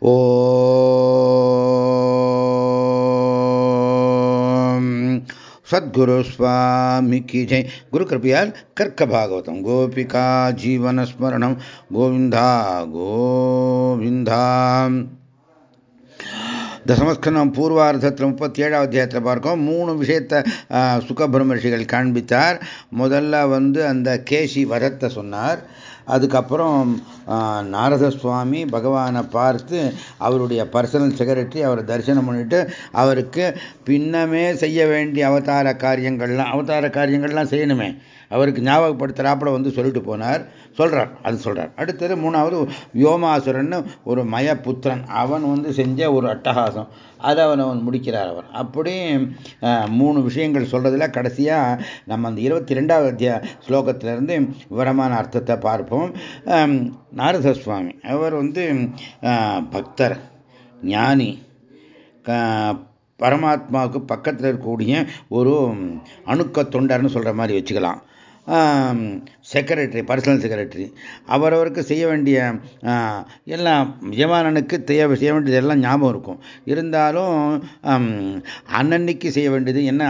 ஓம் சத்குரு சுவாமிக்கு ஜெய். குரு கிருப்பையால் கர்க்க பாகவதம். கோபிகா ஜீவனஸ்மரணம் கோவிந்தா கோவிந்தா. தசமஸ்கந்தம் பூர்வார்த்தத்தில் முப்பத்தி ஏழாவது அத்தியாயத்தில் பார்க்கோம். மூணு விஷயத்தை சுகபிரம ரிஷிகள் காண்பித்தார். முதல்ல வந்து அந்த கேசி வரத்தை சொன்னார். அதுக்கப்புறம் நாரத சுவாமி பகவானை பார்த்து அவருடைய பர்சனல் செக்ரட்டரி அவரை தரிசனம் பண்ணிட்டு அவருக்கு பின்னமே செய்ய வேண்டிய அவதார காரியங்கள்லாம் அவதார காரியங்கள்லாம் செய்யணுமே. அவருக்கு ஞாபகப்படுத்துகிறாப்புல வந்து சொல்லிட்டு போனார். சொல்கிறார் அது சொல்கிறார் அடுத்தது மூணாவது யோமாசுரன் ஒரு மயபுத்திரன். அவன் வந்து செஞ்ச ஒரு அட்டகாசம். அதை அவன் அவன் முடிக்கிறார் அவர். அப்படி மூணு விஷயங்கள் சொல்கிறதுல கடைசியாக நம்ம அந்த இருபத்தி ரெண்டாவது அத்தியா ஸ்லோகத்திலிருந்து விவரமான அர்த்தத்தை பார்ப்போம். நாரத சுவாமி அவர் வந்து பக்தர் ஞானி. பரமாத்மாவுக்கு பக்கத்தில் இருக்கக்கூடிய ஒரு அணுக்க தொண்டர்னு சொல்கிற மாதிரி வச்சுக்கலாம். செக்ரட்டரி பர்சனல் செக்ரட்டரி அவரவருக்கு செய்ய வேண்டிய எல்லாம் யஜமானனுக்கு செய்ய செய்ய வேண்டியது எல்லாம் ஞாபகம் இருக்கும். இருந்தாலும் அன்னன்னைக்கு செய்ய வேண்டியது என்ன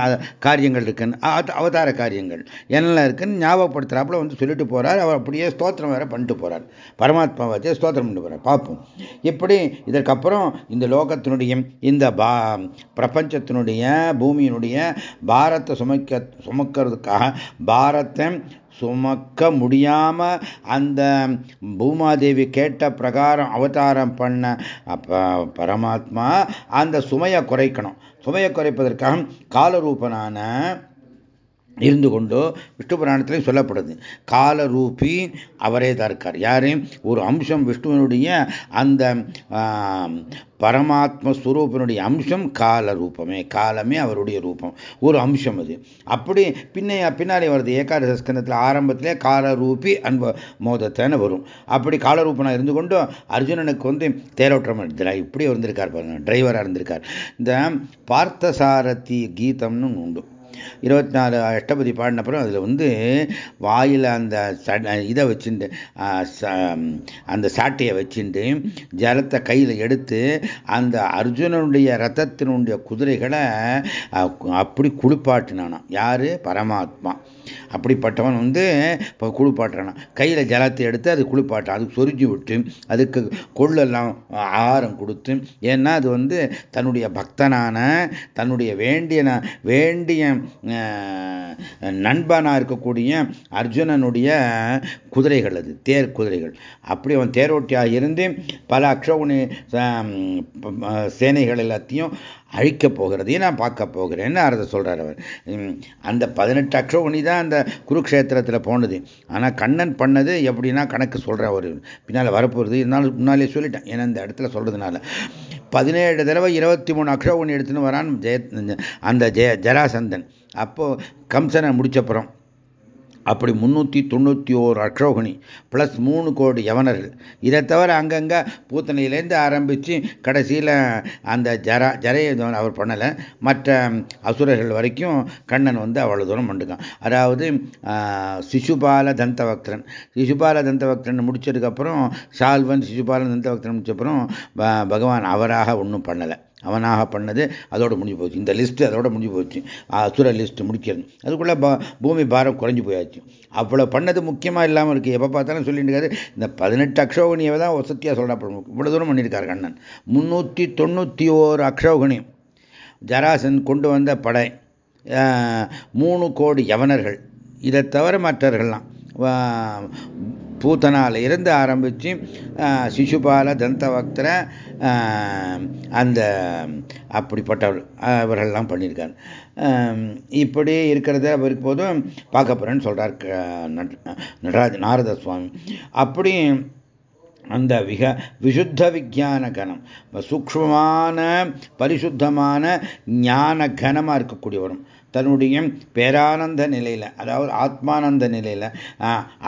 காரியங்கள் இருக்குன்னு அவதார காரியங்கள் என்னெல்லாம் இருக்குன்னு ஞாபகப்படுத்துகிறாப்புல வந்து சொல்லிட்டு போகிறார் அவர் அப்படியே ஸ்தோத்திரம் வேற பண்ணிட்டு போகிறார் பரமாத்மா வச்சு ஸ்தோத்திரம் பண்ணிட்டு போகிறார் பார்ப்போம். இப்படி இதற்கப்புறம் இந்த லோகத்தினுடைய இந்த பா பிரபஞ்சத்தினுடைய பூமியினுடைய பாரத்தை சுமைக்க சுமக்கிறதுக்காக பாரத்தை சுமக்க முடியாம அந்த பூமாதேவி கேட்ட பிரகாரம் அவதாரம் பண்ண பரமாத்மா அந்த சுமையை குறைக்கணும். சுமையை குறைப்பதற்காக காலரூபனான இருந்து கொண்டோ விஷ்ணு புராணத்திலையும் சொல்லப்படுது. காலரூபி அவரே தான் இருக்கார் யாரு? ஒரு அம்சம் விஷ்ணுவனுடைய அந்த பரமாத்ம ஸ்வரூபனுடைய அம்சம் கால ரூபமே காலமே அவருடைய ரூபம். ஒரு அம்சம் அது. அப்படி பின்ன பின்னாடி வருது. ஏகாதச ஸ்கந்தத்தில் ஆரம்பத்திலே காலரூபி அன்ப மோதத்தைன்னு வரும். அப்படி காலரூபனாக இருந்து கொண்டு அர்ஜுனனுக்கு வந்து தேரோட்டம் இப்படி இருந்திருக்கார் பாருங்க. டிரைவராக இருந்திருக்கார். இந்த பார்த்தசாரதி கீதம்னு உண்டு. இருபத்தி நாலு அஷ்டபதி பாடினப்புறம் அதில் வந்து வாயில் அந்த இதை வச்சுட்டு அந்த சாட்டையை வச்சுட்டு ஜலத்தை கையில் எடுத்து அந்த அர்ஜுனனுடைய ரத்தத்தினுடைய குதிரைகளை அப்படி குளிப்பாட்டினானாம். யாரு? பரமாத்மா. அப்படிப்பட்டவன் வந்து இப்போ குளிப்பாட்டுறான். கையில் ஜலத்தை எடுத்து அது குளிப்பாட்டான் அது சொரிஞ்சு விட்டு அதுக்கு கொள்ளெல்லாம் ஆகாரம் கொடுத்து ஏன்னா அது வந்து தன்னுடைய பக்தனான தன்னுடைய வேண்டிய வேண்டிய நண்பனாக இருக்கக்கூடிய அர்ஜுனனுடைய குதிரைகள் அது தேர் குதிரைகள். அப்படி அவன் தேரோட்டியாக இருந்து பல அக்ஷகுணி சேனைகள் எல்லாத்தையும் அழிக்கப் போகிறதையும் நான் பார்க்க போகிறேன்னு அர்த்தம் சொல்கிறார் அவர். அந்த பதினெட்டு அக்ஷோகுணி தான் அந்த குருக்ஷேத்திரத்தில் போனது. ஆனால் கண்ணன் பண்ணது எப்படின்னா கணக்கு சொல்கிற ஒரு பின்னால் வரப்போகிறது இருந்தாலும் முன்னாலே சொல்லிட்டேன். ஏன்னா இந்த இடத்துல சொல்கிறதுனால பதினேழு தடவை இருபத்தி மூணு அக்ஷோகன் எடுத்துன்னு வரான் ஜெய அந்த ஜெய ஜராசந்தன். அப்போது கம்சனை முடிச்சப்புறம் அப்படி முந்நூற்றி தொண்ணூற்றி ஓர் அக்ஷோகணி ப்ளஸ் மூணு கோடி யவனர்கள். இதை தவிர அங்கங்கே பூத்தனையிலேருந்து ஆரம்பித்து கடைசியில் அந்த ஜரா ஜரையை அவர் பண்ணலை. மற்ற அசுரர்கள் வரைக்கும் கண்ணன் வந்து அவ்வளோ தூரம் பண்ணிருக்கான் அதாவது சிசுபால தந்தவக்தரன். சிசுபால தந்தவக்தரன் முடிச்சதுக்கப்புறம் சால்வன் சிசுபால தந்தவக்தரன் முடிச்சப்புறம் பகவான் அவராக ஒன்றும் பண்ணலை. அவனாக பண்ணது அதோட முடிஞ்சு போச்சு. இந்த லிஸ்ட்டு அதோட முடிஞ்சு போச்சு. அசுர லிஸ்ட் முடிக்கிறது. அதுக்குள்ளே பூமி பாரம் குறைஞ்சி போயாச்சு. அவ்வளோ பண்ணது முக்கியமாக இல்லாமல் இருக்குது எப்போ பார்த்தாலும் சொல்லிட்டு இருக்காது இந்த பதினெட்டு அக்ஷோகணியை தான் வசதியாக சொல்லப்படும். இவ்வளோ தூரம் பண்ணியிருக்காரு கண்ணன். முந்நூற்றி தொண்ணூற்றி ஓரு அக்ஷோகணி ஜராசன் கொண்டு வந்த படை. மூணு கோடி யவனர்கள். இதை தவிர மற்றவர்கள்லாம். பூத்தனால இருந்து ஆரம்பித்து சிசுபால தந்தவக்தர அந்த அப்படிப்பட்டவர் இவர்கள்லாம் பண்ணியிருக்கார். இப்படி இருக்கிறத அவருக்கு போதும் பார்க்க போகிறேன்னு சொல்கிறார் நடராஜ் நாரத சுவாமி. அப்படி அந்த விக விசுத்த விஜான கணம் சூக்மமான பரிசுத்தமான ஞான கணமாக இருக்கக்கூடியவரும். தன்னுடைய பேரானந்த நிலையில் அதாவது ஆத்மானந்த நிலையில்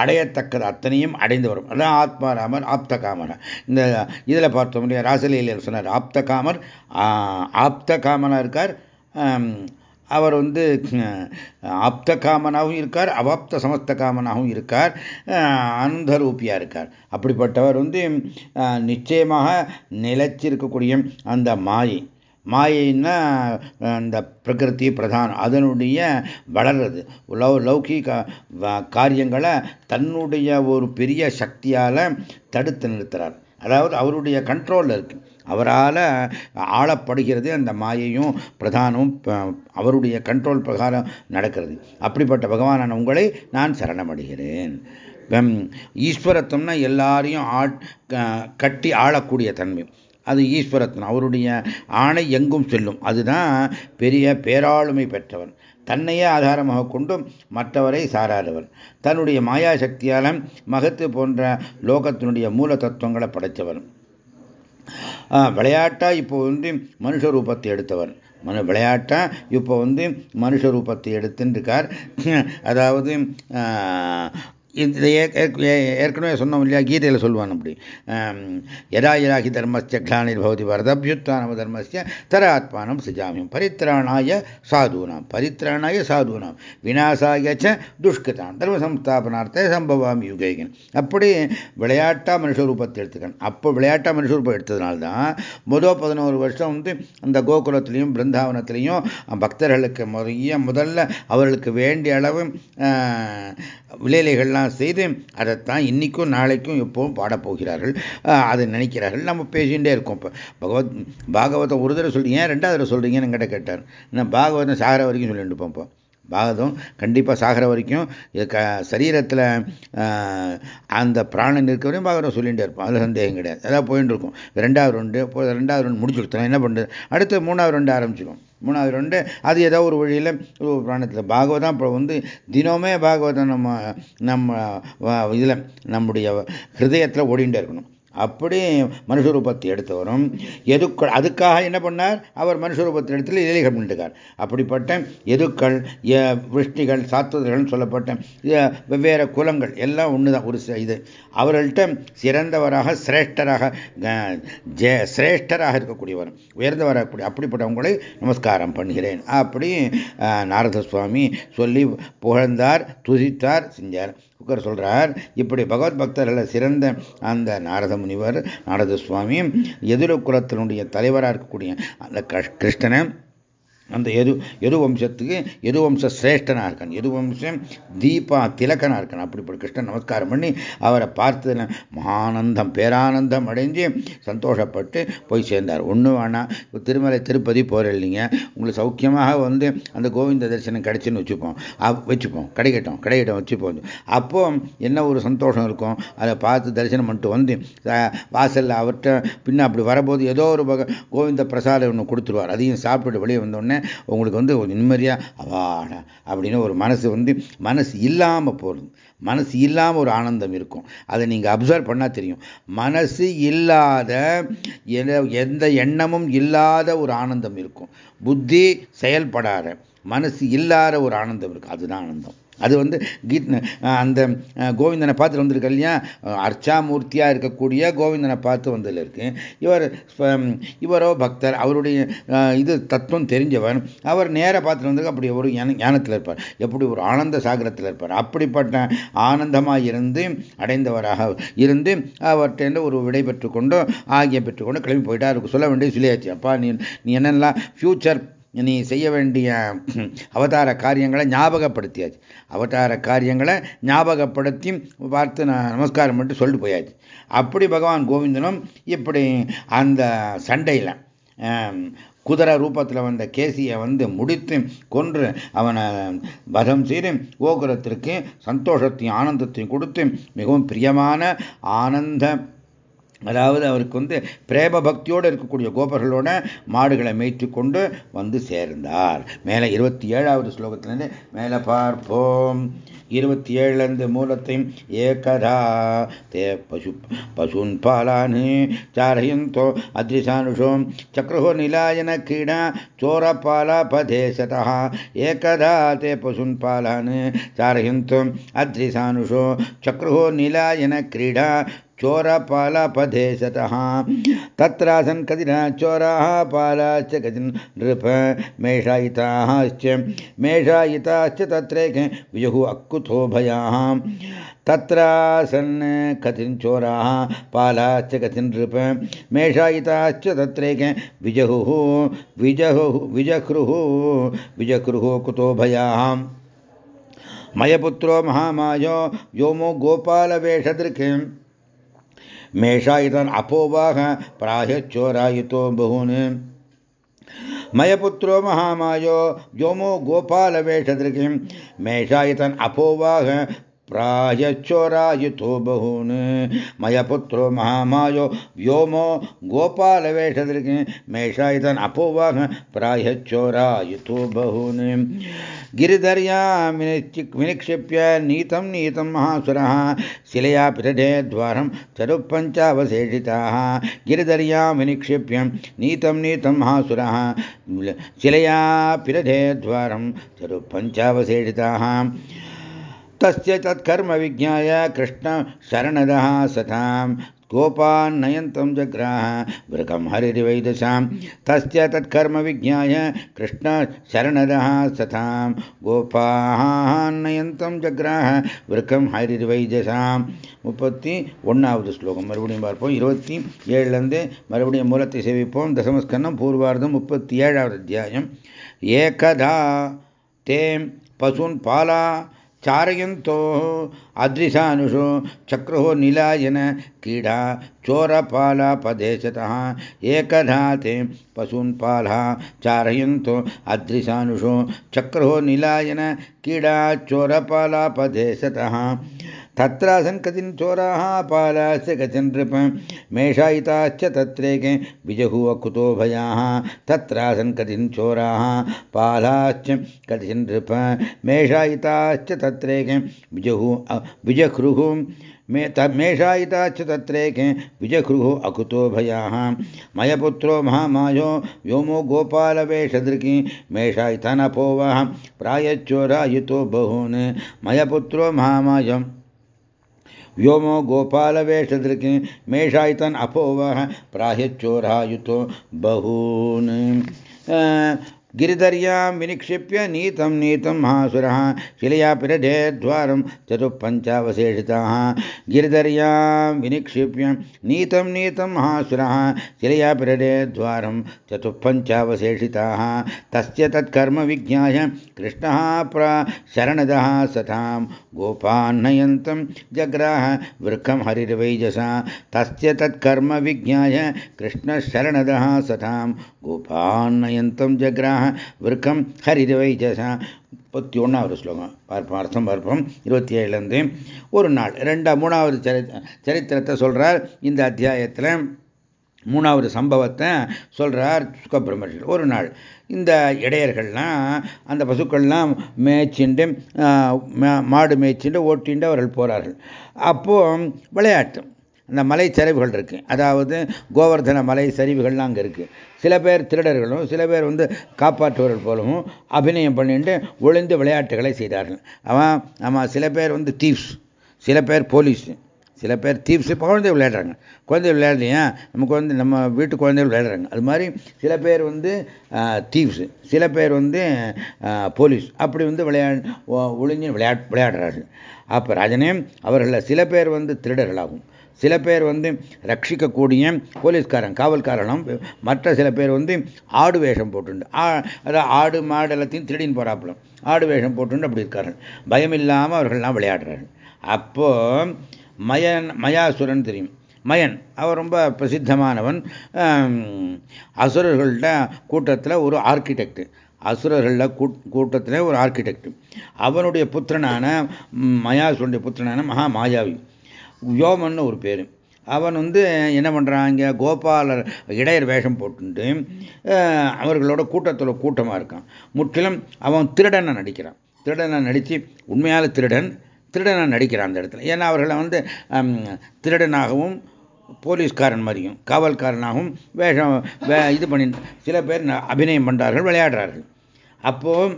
அடையத்தக்கது அத்தனையும் அடைந்து வரும். அதான் ஆத்மாராமர் ஆப்தகாமர். இந்த இதில் பார்த்தோம் முடியாது ராசலீலையில் சொன்னார் ஆப்தகாமர் ஆப்தகாமனாக இருக்கார் அவர் வந்து ஆப்த காமனாகவும் இருக்கார் அவாப்த சமஸ்த காமனாகவும் இருக்கார் அந்தரூபியாக இருக்கார். அப்படிப்பட்டவர் வந்து நிச்சயமாக நிலைச்சிருக்கக்கூடிய அந்த மாயை. மாயைன்னா அந்த பிரகிருதி பிரதானம் அதனுடைய வளர்றது. லவ் லௌகிக காரியங்களை தன்னுடைய ஒரு பெரிய சக்தியால் தடுத்து நிறுத்துறார். அதாவது அவருடைய கண்ட்ரோலில் இருக்கு. அவரால் ஆளப்படுகிறது அந்த மாயையும் பிரதானமும் அவருடைய கண்ட்ரோல் பிரகாரம் நடக்கிறது. அப்படிப்பட்ட பகவானான உங்களை நான் சரணமடைகிறேன். ஈஸ்வரத்துவம்னா எல்லாரையும் ஆ கட்டி ஆளக்கூடிய தன்மை. அது ஈஸ்வரத்தன் அவருடைய ஆணை எங்கும் செல்லும். அதுதான் பெரிய பேராளுமை பெற்றவன். தன்னையே ஆதாரமாக கொண்டும் மற்றவரை சாராதவர் தன்னுடைய மாயா சக்தியால மகத்து போன்ற லோகத்தினுடைய மூல தத்துவங்களை படைத்தவர் விளையாட்டா இப்போ வந்து மனுஷ ரூபத்தை எடுத்தவர் மனு விளையாட்டா இப்போ வந்து மனுஷ ரூபத்தை எடுத்துருக்கார் அதாவது இதை ஏற்கனவே சொன்னோம் இல்லையா? கீதையில் சொல்லுவான் அப்படி. யதா யதாகி தர்மஸ்ய கிளானிர் பவதி வரதபியுத்தானம தர்மஸ்ய தர ஆத்மானம் சிஜாமியம் பரித்ராணாய சாதுனாம் பரித்ராணாய சாதுனாம் விநாசாய ச துஷ்கிருதான் தர்ம சம்ஸ்தாபனார்த்த சம்பவாமி யுகேகன் அப்படி விளையாட்டா மனுஷ ரூபத்தை எடுத்துக்கணும் அப்போ விளையாட்டா மனுஷ ரூபம் எடுத்ததுனால தான் முதல் பதினோரு வருஷம் வந்து அந்த கோகுலத்திலையும் பிருந்தாவனத்திலையும் பக்தர்களுக்கு முறைய முதல்ல அவர்களுக்கு வேண்டிய அளவு விளையலைகள்லாம் செய்து அதைத்தான் இன்னைக்கும் நாளைக்கும் எப்பவும் பாடப்போகிறார்கள். அதை நினைக்கிறார்கள். நம்ம பேசிகிட்டே இருக்கோம் இப்போ. பகவத் பாகவத ஒரு தடவை சொல்றீங்க ஏன் ரெண்டாவது தடவை சொல்றீங்கன்னு என்கிட்ட கேட்டார். நான் பாகவதம் சாகர வரைக்கும் சொல்லிட்டு இருப்போம் இப்போ. பாகதம் கண்டிப்பாக சாகிற வரைக்கும் க சரீரத்தில் அந்த பிராணன் இருக்க வரையும் பாகவதம் சொல்லிகிட்டே இருப்போம் அதில் சந்தேகம் கிடையாது. அதான் போயிட்டு இருக்கும். ரெண்டாவது ரெண்டு ரெண்டாவது ரெண்டு முடிச்சு கொடுத்தோம் என்ன பண்ணுறது அடுத்து மூணாவது ரெண்டு ஆரம்பிச்சிடும் மூணாவது ரெண்டு அது ஏதோ ஒரு வழியில் பிராணத்தில். பாகவதம் இப்போ வந்து தினமே பாகவதம் நம்ம நம்ம இதில் நம்முடைய ஹிருதயத்தில் ஓடிண்டே இருக்கணும். அப்படி மனுஷ ரூபத்தை எடுத்தவரும் எதுக்கள் அதுக்காக என்ன பண்ணார்? அவர் மனுஷ ரூபத்தை எடுத்து இலைகள் பண்ணிட்டுக்கார் அப்படிப்பட்ட எதுக்கள் விஷ்ணிகள் சாத்துவர்கள் சொல்லப்பட்ட வெவ்வேறு குலங்கள் எல்லாம் ஒன்று தான் ஒரு இது. அவர்கள்ட்ட சிறந்தவராக சிரேஷ்டராக சிரேஷ்டராக இருக்கக்கூடியவர் உயர்ந்தவராக இருக்கக்கூடிய அப்படிப்பட்டவங்களை நமஸ்காரம் பண்ணுகிறேன். அப்படி நாரத சுவாமி சொல்லி புகழ்ந்தார் துதித்தார் செஞ்சார். குக்கர் சொல்றார் இப்படி பகவத் பக்தர்களை சிறந்த அந்த நாரத முனிவர் நாரத சுவாமி எதிர குலத்தினுடைய தலைவராக இருக்கக்கூடிய அந்த கிருஷ்ணனை அந்த எது எது வம்சத்துக்கு எது வம்ச சிரேஷ்டனாக இருக்கான் எது வம்சம் தீபா திலக்கனாக இருக்கான் அப்படிப்பட்ட கிருஷ்ணன் நமஸ்காரம் பண்ணி அவரை பார்த்ததில் மகானந்தம் பேரானந்தம் அடைஞ்சு சந்தோஷப்பட்டு போய் சேர்ந்தார். ஒன்று வேணாம் இப்போ திருமலை திருப்பதி போகிற இல்லைங்க. உங்களுக்கு சௌக்கியமாக வந்து அந்த கோவிந்த தரிசனம் கிடைச்சுன்னு வச்சுப்போம். வச்சுப்போம். கிடைக்கட்டும். கிடைக்கட்டும். வச்சுப்போம். அப்போ என்ன ஒரு சந்தோஷம் இருக்கும்? அதை பார்த்து தரிசனம் பண்ணிட்டு வந்து வாசலில் அவர்கிட்ட பின்ன அப்படி வரபோது ஏதோ ஒரு கோவிந்த பிரசாதம் ஒன்று கொடுத்துருவார். அதையும் சாப்பிட்டு வெளியே வந்தோடனே உங்களுக்கு வந்து ஒரு நிம்மதியாக அவாடா அப்படின்னு ஒரு மனசு வந்து மனசு இல்லாமல் போகிறது மனசு இல்லாமல் ஒரு ஆனந்தம் இருக்கும். அதை நீங்கள் அப்சர்வ் பண்ணால் தெரியும். மனசு இல்லாத எந்த எண்ணமும் இல்லாத ஒரு ஆனந்தம் இருக்கும். புத்தி செயல்படாத மனசு இல்லாத ஒரு ஆனந்தம் இருக்கும். அதுதான் ஆனந்தம். அது வந்து கீத் அந்த கோவிந்தனை பார்த்து வந்திருக்கு இல்லையா? அர்ச்சாமூர்த்தியாக இருக்கக்கூடிய கோவிந்தனை பார்த்து வந்ததில் இருக்கு இவர் இவரோ பக்தர் அவருடைய இது தத்துவம் தெரிஞ்சவர் அவர் நேராக பார்த்துட்டு வந்து அப்படி ஒரு ஞானத்தில் இருப்பார். எப்படி ஒரு ஆனந்த சாகரத்தில் இருப்பார். அப்படிப்பட்ட ஆனந்தமாக இருந்து அடைந்தவராக இருந்து அவர்கிட்ட ஒரு விடை பெற்றுக்கொண்டு ஆகிய பெற்றுக்கொண்டு கிளம்பி போயிட்டா இருக்கும் சொல்ல வேண்டிய சிலையாச்சு. அப்பா நீ நீ என்னெல்லாம் ஃபியூச்சர் நீ செய்ய வேண்டிய அவதார காரியங்களை ஞாபகப்படுத்தியாச்சு. அவதார காரியங்களை ஞாபகப்படுத்தி பார்த்து நான் நமஸ்காரம் பண்ணிட்டு சொல்லிட்டு போயாச்சு. அப்படி பகவான் கோவிந்தனும் இப்படி அந்த சண்டையில் குதிரை ரூபத்தில் வந்த கேசியை வந்து முடித்து கொன்று அவனை வதம் செய்து கோகுலத்திற்கு சந்தோஷத்தையும் ஆனந்தத்தையும் கொடுத்து மிகவும் பிரியமான ஆனந்த அதாவது அவருக்கு வந்து பிரேம பக்தியோடு இருக்கக்கூடிய கோபர்களோட மாடுகளை மேய்த்து கொண்டு வந்து சேர்ந்தார். மேலே இருபத்தி ஏழாவது ஸ்லோகத்திலேருந்து மேலே பார்ப்போம். இருபத்தி ஏழுலேருந்து மூலத்தையும் ஏகரா தே பசு பசுன் பாலானு சாரயந்தோ அத்ரிசானுஷோம் சக்ரஹோ நிலாயன கீடா சோர பதேசதா. ஏகதா தே பசுன் பாலானு சாரயந்தோ அத்ரிசானுஷோ. சக்ரஹோ நிலாயன கிரீடா चोरपालपदेशतः तत्रासन् कतिना चोराः पालाश्च कथिन् नृप मेषायिताश्च मेषायिताश्च तत्रैके विजुः अक्कुतो भयाः। तत्रासन् कथिन् चोराः पालाश्च कथिन् नृप मेषायिताश्च तत्रैके विजहुः विजहुः, विजक्रुः विजक्रुः कुतो भयाः। मयपुत्रो महामायो व्योमो गोपालवेषदृक्। मेषायितन् अपोवाह प्रायश्चोरायितो बहून्। मयपुत्रो महामायो, व्योमो गोपालवेषदृकिं मेषायितन् अपोवाह प्रायश्चोरायुतो बहून्। मयपुत्रो महामायो, व्योमो गोपालवेषदृक् मेषायितन् अपोवाह प्रायश्चोरायुतो बहून्। गिरिधर्यां विनिक्षिप्य नीतं नीतं महासुरः। शिलया पिरडे द्वारं चरुपञ्चावशेषिताः गिरिधर्यां विनिक्षिप्य नीतं नीतं महासुरः। शिलया पिरडे द्वारं चरुपञ्चावशेषिताः तस्य तत्कर्म विज्ञाय कृष्णशरणदः सतां गोपान्नयन्तं जग्राह वृकं हरिर्वैदशां तस्य तत्कर्म विज्ञाय कृष्णशरणदः सतां गोपान्नयन्तं ஜக்ராஹ விருக்கம் ஹரிர்வைஜசாம் முப்பத்தி ஒன்றாவது ஸ்லோகம் மறுபடியும் பார்ப்போம் இருபத்தி ஏழுலேருந்து மறுபடியும் மூலத்தை சேவிப்போம் தசமஸ்கந்தம் பூர்வார்த்தம் முப்பத்தி ஏழாவது அத்தியாயம் ஏகதா தேம் பசுன் பாலா चारयन्तो अद्रिशानुषो चक्रो निलायन क्रीडा चोरपालापदेशतः एकधा ते पशून् पालः चारयन्तो अद्रिशानुषो चक्रो निलायन क्रीडा चोरपालापदेशतः तत्रासन् कथिन् चोराः पालाश्च गतिन् नृप। मेषायिताश्च तत्रैके विजहुः कुतो भयाः। तत्रासन् कथिन् चोराः, पालाश्च कथिन् नृप। मेषायिताश्च तत्रैके विजहुः विजह्रुः मे मेषायिताश्च तत्रैके विजह्रुः अकुतो भयाः। मयपुत्रो महामायो व्योमो गोपालवेषदृकी मेषायितनपोवः, प्रायच्चोरायुतो बहून्। मयपुत्रो महामायम् व्योमो गोपालवेषदृक् मेषायितन् अपोवः प्राह्यच्चोरायुतो बहून्। गिरिधर्यां विनिक्षिप्य नीतं नीतं महासुरः शिलया पिरडे द्वारं चतुःपञ्चावशेषिताः। गिरिधर्यां विनिक्षिप्य नीतं नीतं महासुरः शिलया पिरडे द्वारं चतुःपञ्चावशेषिताः। तस्य तत्कर्म विज्ञाय कृष्णः शरणदः सतां गोपान्नयन्तं जग्राह वृक्षं हरिर्वैजसा। तस्य तत्कर्म विज्ञाय कृष्णशरणदः सतां गोपान्नयन्तं जग्राह விருக்கம். ஹரிதவைஜசா முப்பத்தி ஒன்றாவது ஸ்லோகம். பார்ப்போம் அர்த்தம் பார்ப்போம். இருபத்தி ஏழுலேருந்து ஒரு நாள். ரெண்டா மூணாவது சரித்திரத்தை சொல்கிறார் இந்த அத்தியாயத்தில் மூணாவது சம்பவத்தை சொல்கிறார் சுகபிரமர்ஷர் ஒரு நாள் இந்த இடையர்கள்லாம் அந்த பசுக்கள்லாம் மேய்ச்சிண்டு மாடு மேய்ச்சிண்டு ஓட்டிண்டு அவர்கள் போகிறார்கள் அப்போது விளையாட்டு. இந்த மலை சரிவுகள் இருக்குது அதாவது கோவர்தன மலை சரிவுகள்லாம் அங்கே இருக்குது சில பேர் திருடர்களும் சில பேர் வந்து காப்பாற்றுவர்கள் போலவும் அபிநயம் பண்ணிட்டு ஒளிந்து விளையாட்டுகளை செய்தார்கள். அவன் ஆமாம் சில பேர் வந்து தீவ்ஸ் சில பேர் போலீஸ் சில பேர் தீவ்ஸ் குழந்தை விளையாடுறாங்க. குழந்தை விளையாடலையா நமக்கு வந்து நம்ம வீட்டு குழந்தைகள் விளையாடுறாங்க. அது மாதிரி சில பேர் வந்து தீவ்ஸ் சில பேர் வந்து போலீஸ் அப்படி வந்து விளையா ஒளிஞ்சு விளையாட் விளையாடுறார்கள். அப்போ ராஜனே அவர்களில் சில பேர் வந்து திருடர்களாகும். சில பேர் வந்து ரட்சிக்கக்கூடிய போலீஸ்காரன் காவல்காரனும் மற்ற சில பேர் வந்து ஆடு வேஷம் போட்டுண்டு. அதாவது ஆடு மாடு எல்லாத்தையும் திருடின்னு போகிறாப்புல ஆடு வேஷம் போட்டுண்டு அப்படி இருக்கார்கள். பயம் இல்லாமல் அவர்கள்லாம் விளையாடுறார்கள். அப்போ மயன் மயாசுரன் தெரியும். மயன் அவர் ரொம்ப பிரசித்தமானவன். அசுரர்கள்ட கூட்டத்தில் ஒரு ஆர்கிடெக்ட் அசுரர்களில் கூட்டத்தில் ஒரு ஆர்கிடெக்ட் அவனுடைய புத்திரனான மயாசுரனுடைய புத்திரனான மகா மாயாவி. யோமன்னு ஒரு பேர். அவன் வந்து என்ன பண்ணுறான் இங்கே? கோபாலர் இடையர் வேஷம் போட்டுட்டு அவர்களோட கூட்டத்தில் கூட்டமாக இருக்கான். முற்றிலும் அவன் திருடனை நடிக்கிறான். திருடனை நடித்து உண்மையால் திருடன் திருடனை நடிக்கிறான் அந்த இடத்துல. ஏன்னா அவர்களை வந்து திருடனாகவும் போலீஸ்காரன் மாதிரியும் காவல்காரனாகவும் வேஷம் இது பண்ணி சில பேர் அபிநயம் பண்ணுறார்கள் விளையாடுறார்கள். அப்போது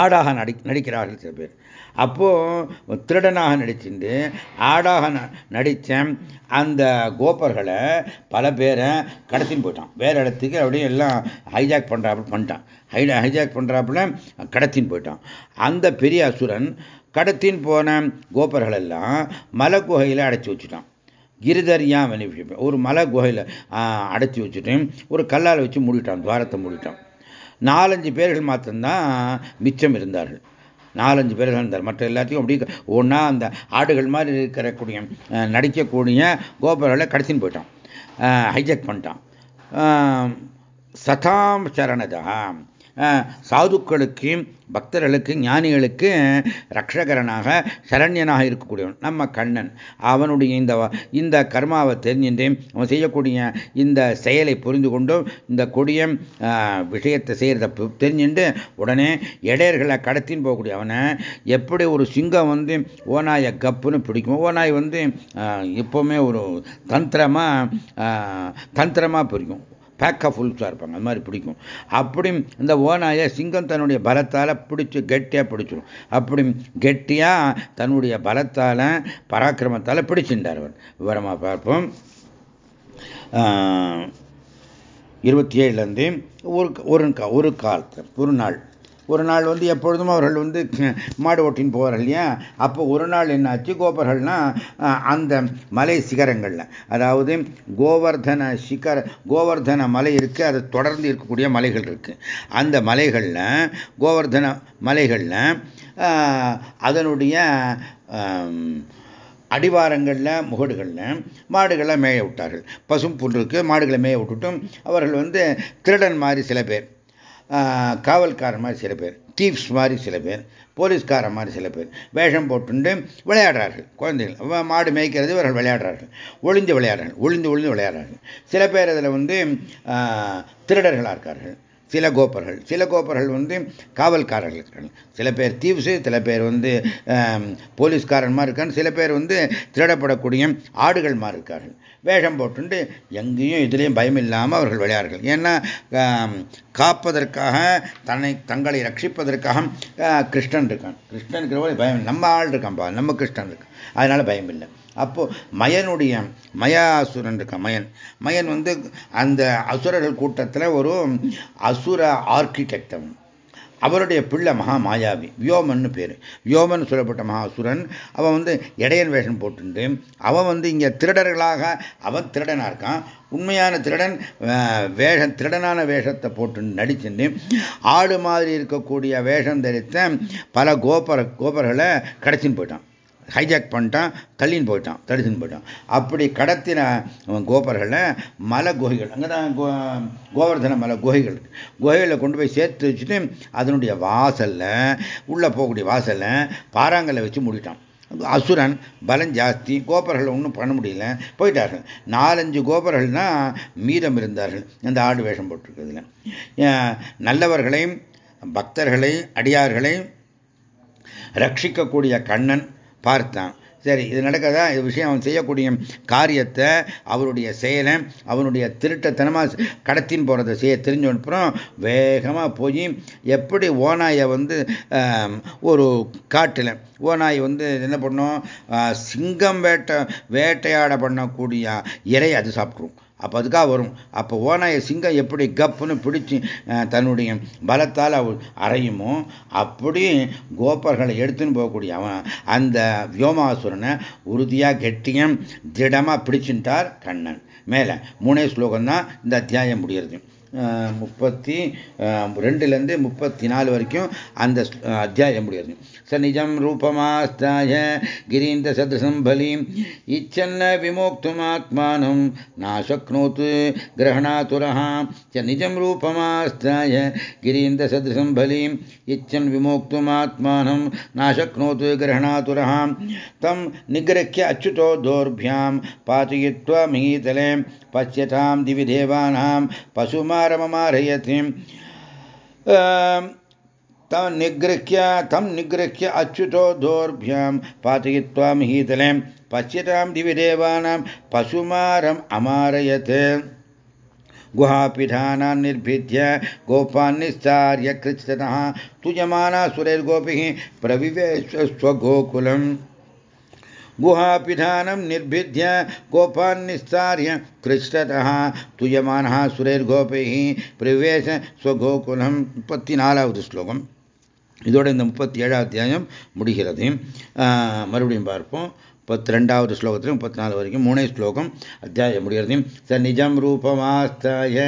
ஆடாக நடி நடிக்கிறார்கள் சில பேர். அப்போது திருடனாக நடிச்சுட்டு ஆடாக நடித்த அந்த கோபர்களை பல பேரை கடத்தின்னு போயிட்டான். வேற இடத்துக்கு அப்படியே எல்லாம் ஹைஜாக் பண்ணுறாப்புல பண்ணிட்டான். ஹை ஹைஜாக் பண்ணுறாப்புல கடத்தின்னு போயிட்டான். அந்த பெரிய அசுரன் கடத்தின்னு போன கோபர்கள் எல்லாம் மலை குகையில் அடைச்சி வச்சுட்டான். கிரிதரியாம் ஒரு மலை குகையில் அடைச்சி வச்சுட்டு ஒரு கல்லால் வச்சு மூடிட்டான் துவாரத்தை மூடிட்டான். நாலஞ்சு பேர்கள் மாத்திரம்தான் மிச்சம் இருந்தார்கள். நாலஞ்சு பேர் இருந்தார் மற்ற எல்லாத்தையும் அப்படி ஒன்றா அந்த ஆடுகள் மாதிரி இருக்கக்கூடிய நடிக்கக்கூடிய கோபுரங்களை கடைசின்னு போயிட்டான். ஹைஜெக் பண்ணிட்டான். சதாம் சரணதா சாதுக்களுக்கு பக்தர்களுக்கு ஞானிகளுக்கு ரக்ஷகரனாக சரண்யனாக இருக்கக்கூடியவன். நம்ம கண்ணன். அவனுடைய இந்த இந்த கர்மாவை தெரிஞ்சுட்டு அவன் செய்யக்கூடிய இந்த செயலை புரிந்து கொண்டும் இந்த கொடிய விஷயத்தை செய்கிறத தெரிஞ்சுட்டு உடனே இடையர்களை கடத்தின்னு போகக்கூடிய அவனை எப்படி ஒரு சிங்கம் வந்து ஓநாயை கப்புன்னு பிடிக்கும் ஓநாய் வந்து எப்போவுமே ஒரு தந்திரமாக தந்திரமாக பிடிக்கும் பேக்கா ஃபுல்ஸாக இருப்பாங்க. அது மாதிரி பிடிக்கும். அப்படி இந்த ஓநாயை சிங்கம் தன்னுடைய பலத்தால் பிடிச்சி கெட்டியாக பிடிச்சிடும் அப்படி கெட்டியாக தன்னுடைய பலத்தால் பராக்கிரமத்தால் பிடிச்சிருந்தார் அவர். விவரமாக பார்ப்போம். இருபத்தி ஏழுலேருந்து ஒரு ஒரு ஒரு காலத்தில் ஒரு நாள். ஒரு நாள் வந்து எப்பொழுதும் அவர்கள் வந்து மாடு ஓட்டின்னு போவார்கள் இல்லையா? அப்போ ஒரு நாள் என்னாச்சு? கோபர்கள்னா அந்த மலை சிகரங்களில். அதாவது கோவர்தன சிகர கோவர்தன மலை இருக்குது அதை தொடர்ந்து இருக்கக்கூடிய மலைகள் இருக்குது அந்த மலைகளில் கோவர்தன மலைகளில் அதனுடைய அடிவாரங்களில் முகடுகளில் மாடுகளை மேய விட்டார்கள். பசும் புல்லுக்கு மாடுகளை மேய விட்டுட்டும் அவர்கள் வந்து திருடன் மாதிரி சில பேர் காவல்காரன் மாதிரி சில பேர் தீப்ஸ் மாதிரி சில பேர் போலீஸ்கார மாதிரி சில பேர் வேஷம் போட்டுண்டு விளையாடுறார்கள். குழந்தைகள் மாடு மேய்க்கிறது இவர்கள் விளையாடுறார்கள். ஒளிந்து விளையாடுறார்கள். ஒளிந்து ஒளிந்து விளையாடுறார்கள். சில பேர் அதில் வந்து திருடர்களாக இருக்கார்கள். சில கோப்பர்கள். சில கோப்பர்கள் வந்து காவல்காரர்கள் இருக்காங்க. சில பேர் தீவ்ஸு சில பேர் வந்து போலீஸ்காரன் மாதிரி இருக்காங்க. சில பேர் வந்து திருடப்படக்கூடிய ஆடுகள் மாதிரி இருக்கார்கள். வேஷம் போட்டுண்டு எங்கேயும் இதுலேயும் பயம் இல்லாமல் அவர்கள் விளையாடுகள். ஏன்னா காப்பதற்காக தன்னை தங்களை ரட்சிப்பதற்காக கிருஷ்ணன் இருக்கான். கிருஷ்ணன் இருக்கிற பயம்? நம்ம ஆள் இருக்கான்ப்பா நம்ம கிருஷ்ணன் இருக்கான். அதனால பயம் இல்லை. அப்போ மயனுடைய மயாசுரன் இருக்க மயன். மயன் வந்து அந்த அசுரர்கள் கூட்டத்தில் ஒரு அசுர ஆர்கிடெக்ட் அவன். அவருடைய பிள்ளை மகா மாயாவி வியோமன் பேர். வியோமன் சொல்லப்பட்ட மகாசுரன் அவன் வந்து இடையன் வேஷம் போட்டுண்டு அவன் வந்து இங்கே திருடர்களாக அவன் திருடனாக இருக்கான். உண்மையான திருடன் வேஷம் திருடனான வேஷத்தை போட்டு நடிச்சுட்டு ஆடு மாதிரி இருக்கக்கூடிய வேஷம் தரித்த பல கோபர கோபர்களை கடைச்சின்னு போயிட்டான். ஹைஜாக் பண்ணிட்டான் தள்ளின்னு போயிட்டான் தடுத்துன்னு போயிட்டான். அப்படி கடத்தின கோபர்களை மலை குகைகள் அங்கே தான் கோவர்தன மலை குகைகள் குகைகளில் கொண்டு போய் சேர்த்து வச்சுட்டு அதனுடைய வாசலில் உள்ளே போகக்கூடிய வாசலில் பாறாங்கலை வச்சு மூடிட்டான். அசுரன் பலம் ஜாஸ்தி கோபர்கள் ஒன்றும் பண்ண முடியல போயிட்டார்கள். நாலஞ்சு கோபர்கள்னா மீதம் இருந்தார்கள் அந்த ஆடு வேஷம் போட்டிருக்கிறதுல. நல்லவர்களையும் பக்தர்களை அடியார்களை ரட்சிக்கக்கூடிய கண்ணன் பார்த்தான். சரி இது நடக்கிறதா இது விஷயம் அவன் செய்யக்கூடிய காரியத்தை அவருடைய செயலை அவனுடைய திருட்டத்தனமாக கடத்தின்னு போகிறத செய்ய தெரிஞ்ச அப்புறம் வேகமாக போய் எப்படி ஓநாயை வந்து ஒரு காட்டில் ஓநாய் வந்து என்ன பண்ணும்? சிங்கம் வேட்டை வேட்டையாட பண்ணக்கூடிய இறை அது சாப்பிட்ரும் அப்போ அதுக்காக வரும். அப்போ ஓநாய சிங்கம் எப்படி கப்புன்னு பிடிச்சி தன்னுடைய பலத்தால் அறையுமோ அப்படி கோபர்களை எடுத்துன்னு போகக்கூடிய அவன் அந்த வியோமாசுரனை உறுதியாக கெட்டியம் திடமாக பிடிச்சுட்டார் கண்ணன். மேலே மூணே ஸ்லோகம் தான் இந்த அத்தியாயம் முடிகிறது. முப்பத்தி ரெண்டுலேருந்து முப்பத்தி நாலு வரைக்கும் அந்த அத்தியாயம் முடியாது स रूपमास्ताय रूपमास्थाय गिरीन्द्रसदृशं बलिम् इच्छन्न विमोक्तुमात्मानं नाशक्नोत् ग्रहणातुरः च निजं रूपमास्ताय गिरीन्द्रसदृशं बलिम् इच्छन् विमोक्तुमात्मानं नाशक्नोत् ग्रहणातुरः तं निगृह्य अच्युतो दोर्भ्यां पातयित्वा मिहीतले पश्यतां दिवि देवानां पशुमारममारयतिम् अं, तम निगृह्य तम निगृह्य अच्युतो दोर्भ्यां पातयित्वा महीतले पश्यतां दिवि देवानां पशुमारम् अमारयत्। गुहापीठानां निर्भिद्य गोपान् निस्सार्य कृच्छतः तुजमाना सुरैर्गोपिः प्रविवेश स्वगोकुलम्। गुहापिधानं निर्भिद्य गोपान्निस्तार्य कृष्णतः तुयमानः सुरैर्गोपैः प्रवेश स्वगोकुलं मुपत्तिनालावद् श्लोकम्। இதோட இந்த முப்பத்தி ஏழாவது அத்தியாயம் முடிகிறது. மறுபடியும் பார்ப்போம். முப்பத்தி ரெண்டாவது ஸ்லோகத்திலும் முப்பத்தி நாலு வரைக்கும் மூணே ஸ்லோகம் அத்தியாயம் முடிகிறது. ச நிஜம் ரூபமாஸ்தாய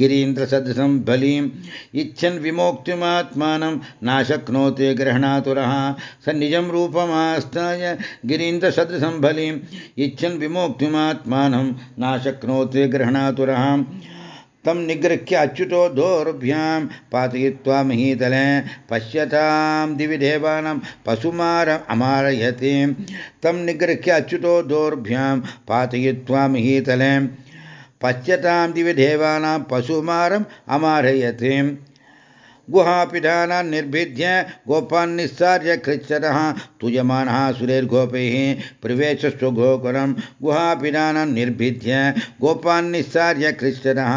கிரீந்திர சதசம் பலீம். இச்சன் விமோக்திமாத்மானம் நாசக்னோத்து கிரகணாதுரா ச நிஜம் ரூபமாஸ்தாய கிரீந்திர சதசம் பலீம். இச்சன் விமோக்திமாத்மானம் நாசக்னோத்து கிரகணாதுரா तं निगृह्य अच्युतो दोर्भ्यां पातयित्वा महीतले पश्यतां दिवि देवानां पशुमार अमारयति। तं निगृह्य अच्युतो दोर्भ्यां पातयित्वा महीतले पश्यतां दिवि देवानां पशुमारम् अमारयति। गुहापिधानान् निर्भिद्य गोपान् निस्सार्य कृच्छतः तुयमानः सुरेर्गोपैः प्रवेश स्वगोकुलं गुहापिधानान् निर्भिद्य गोपान् निस्सार्य कृच्छतः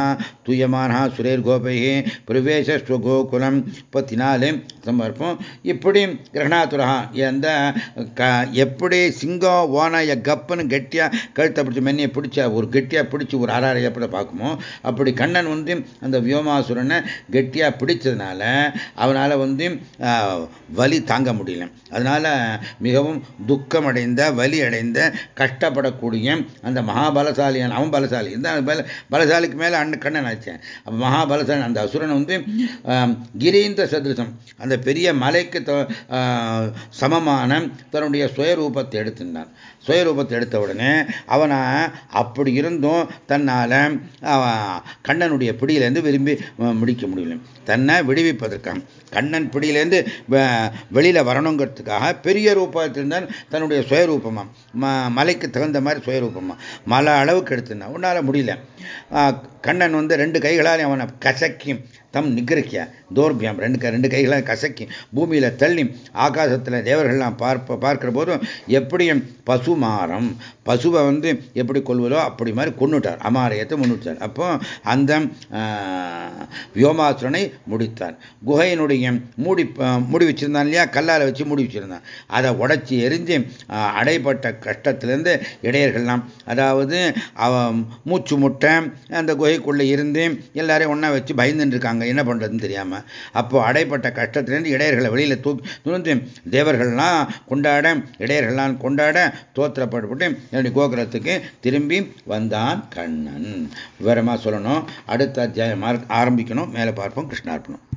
துயமானா சுரேர்கோபையே பிரவேச ஸ்வகோகுலம் பத்தினாலே சமர்ப்பம் இப்படி கிரகணாத்துரா அந்த எப்படி சிங்கம் ஓனாய கப்புன்னு கெட்டியாக கழுத்தை பிடிச்சி மென்னியை பிடிச்ச ஒரு கெட்டியாக பிடிச்சி ஒரு அறாரை எப்படி பார்க்குமோ அப்படி கண்ணன் வந்து அந்த வியோமாசுரனை கெட்டியாக பிடிச்சதுனால அவனால் வந்து வலி தாங்க முடியல. அதனால் மிகவும் துக்கமடைந்த வலி அடைந்த கஷ்டப்படக்கூடிய அந்த மகாபலசாலியான அவன் பலசாலி. இந்த பலசாலிக்கு மேலே அண்ணன் கண்ணன் ஆச்சேன் அப்போ மகாபலசாலி அந்த அசுரன் வந்து கிரீந்த சதுரசம் அந்த பெரிய மலைக்கு சமமான தன்னுடைய சுயரூபத்தை எடுத்திருந்தான். சுயரூபத்தை எடுத்த உடனே அவனை அப்படி இருந்தும் தன்னால் கண்ணனுடைய பிடியிலேருந்து விரும்பி முடிக்க முடியல. தன்னை விடுவி விடுவிப்பதற்காக கண்ணன் பிடியிலேருந்து வெளியில் வரணுங்கிறதுக்காக பெரிய ரூபத்திருந்தான் தன்னுடைய சுயரூபமாக ம மலைக்கு தகுந்த மாதிரி சுயரூபமாக மலை அளவுக்கு எடுத்திருந்தான். உன்னால் முடியல. கண்ணன் வந்து ரெண்டு கைகளால் அவனை கசக்கி தம் நிகரிக்க தோர்பியம். ரெண்டு ரெண்டு கைகளாக கசக்கி பூமியில் தள்ளி ஆகாசத்தில் தேவர்கள்லாம் பார்ப்ப பார்க்கிற போதும் எப்படியும் பசுமாரம் பசுவை வந்து எப்படி கொள்வதோ அப்படி மாதிரி கொண்டுட்டார் அமாரியத்தை முன்னிட்டார். அப்போ அந்த வியோமாசுரனை முடித்தார். குகையினுடைய மூடி மூடி வச்சிருந்தான் இல்லையா? கல்லால் வச்சு மூடி வச்சிருந்தான். அதை உடச்சி எரிஞ்சு அடைப்பட்ட கஷ்டத்திலேருந்து இடையர்கள்லாம் அதாவது அவ மூச்சு முட்டை அந்த குகைக்குள்ளே இருந்து எல்லாரையும் ஒன்றா வச்சு பயந்துட்டு இருக்காங்க. என்ன பண்ணுறதுன்னு தெரியாமல் அப்போ அடைப்பட்ட கஷ்டத்திலேருந்து இடையர்களை வெளியில் தூக்கி துணிந்து தேவர்கள்லாம் கொண்டாட இடையர்கள்லாம் கொண்டாட தோத்திரப்பட்டு என்னுடைய கோகுலத்துக்கு திரும்பி வந்தான் கண்ணன். விவரமாக சொல்லணும். அடுத்த அத்தியாயம் ஆரம்பிக்கணும். மேலே பார்ப்போம். கிருஷ்ணார்ப்பணம்.